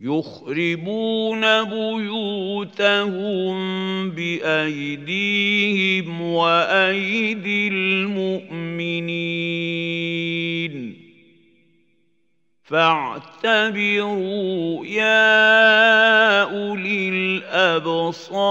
يخربون بيوتهم بأيديهم وأيدي المؤمنين. فاعتبروا يا أولي الأبصار.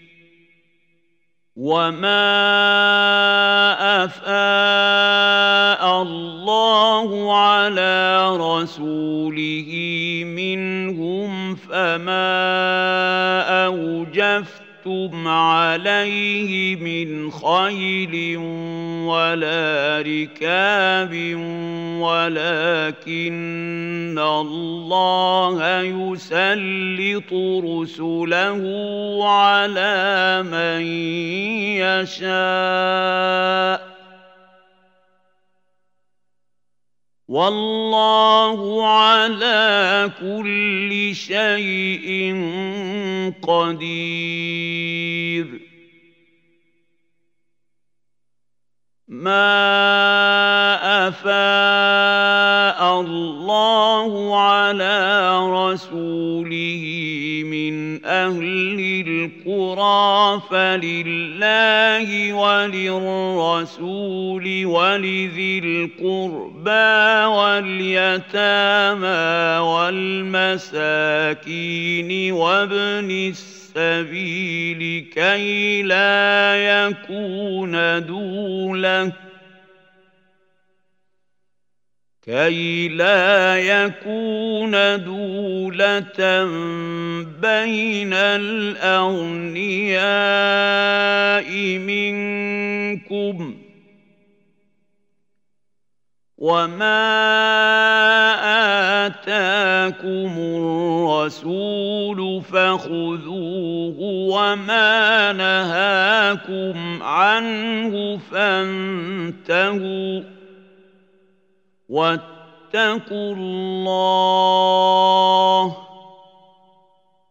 وما افاء الله على رسوله منهم فما اوجفت أَنفَقْتُمْ عَلَيْهِ مِنْ خَيْلٍ وَلَا رِكَابٍ وَلَكِنَّ اللَّهَ يُسَلِّطُ رُسُلَهُ عَلَى مَن يَشَاءُ. والله على كل شيء قدير. ما أفاء الله على رسوله من أهل القرى فلله وللرسول ولذي القربى واليتامى والمساكين وابن السبيل كي لا يكون دوله كي لا يكون دولة بين الأغنياء منكم وما آتاكم الرسول فخذوه وما نهاكم عنه فانتهوا واتقوا الله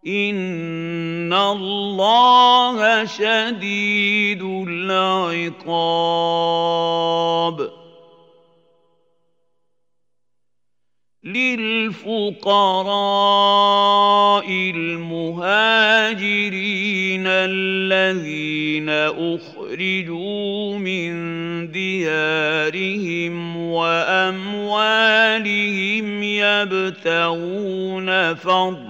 إن الله شديد العقاب. للفقراء المهاجرين الذين أخرجوا من ديارهم وأموالهم يبتغون فضلا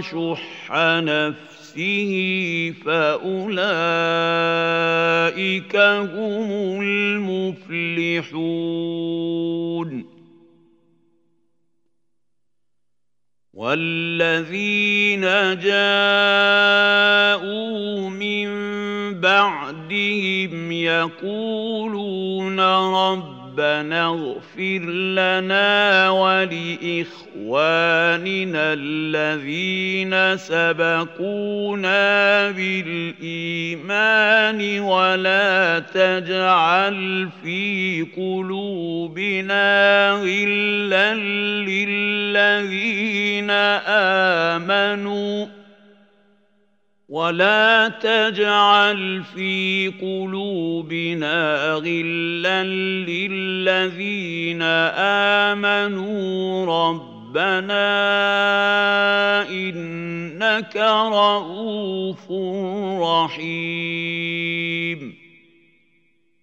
شح نفسه فأولئك هم المفلحون. والذين جاءوا من بعدهم يقولون رب ربنا اغفر لنا ولإخواننا الذين سبقونا بالإيمان ولا تجعل في قلوبنا غلا للذين آمنوا ولا تجعل في قلوبنا غلا للذين امنوا ربنا انك رءوف رحيم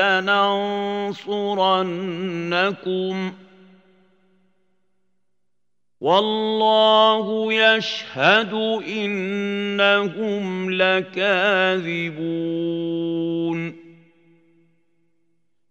لننصرنكم. والله يشهد إنهم لكاذبون.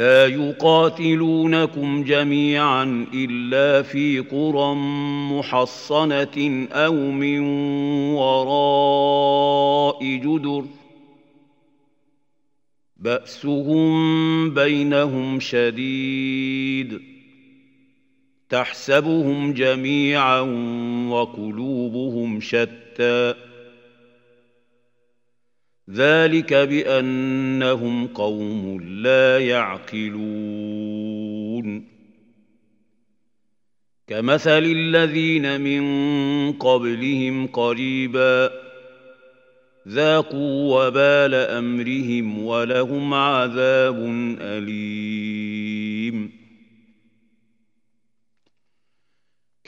لا يقاتلونكم جميعا إلا في قرى محصنة أو من وراء جدر. بأسهم بينهم شديد. تحسبهم جميعا وقلوبهم شتى. ذلك بأنهم قوم لا يعقلون. كمثل الذين من قبلهم قريبا ذاقوا وبال أمرهم ولهم عذاب أليم.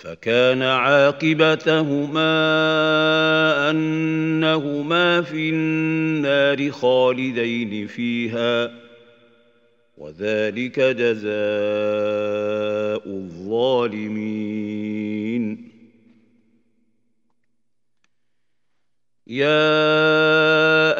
فكان عاقبتهما أنهما في النار خالدين فيها وذلك جزاء الظالمين. يا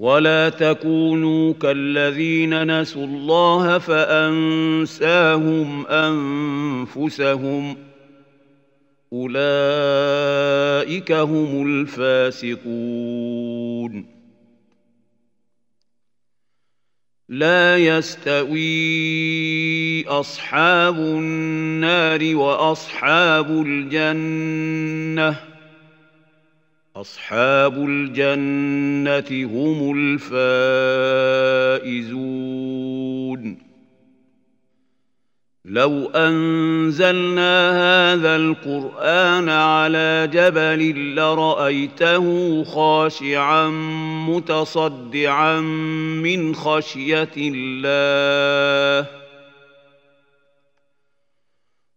ولا تكونوا كالذين نسوا الله فانساهم انفسهم اولئك هم الفاسقون لا يستوي اصحاب النار واصحاب الجنه أصحاب الجنة هم الفائزون. لو أنزلنا هذا القرآن على جبل لرأيته خاشعا متصدعا من خشية الله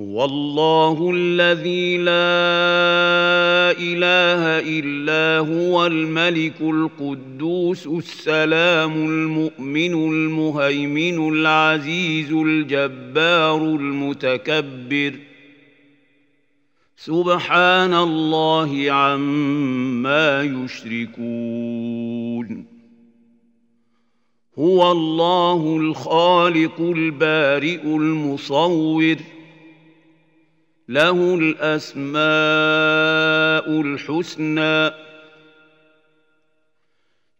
هو الله الذي لا إله إلا هو الملك القدوس السلام المؤمن المهيمن العزيز الجبار المتكبر. سبحان الله عما يشركون. هو الله الخالق البارئ المصور. له الأسماء الحسنى.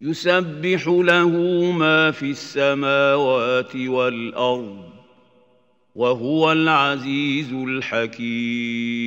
يسبح له ما في السماوات والأرض وهو العزيز الحكيم.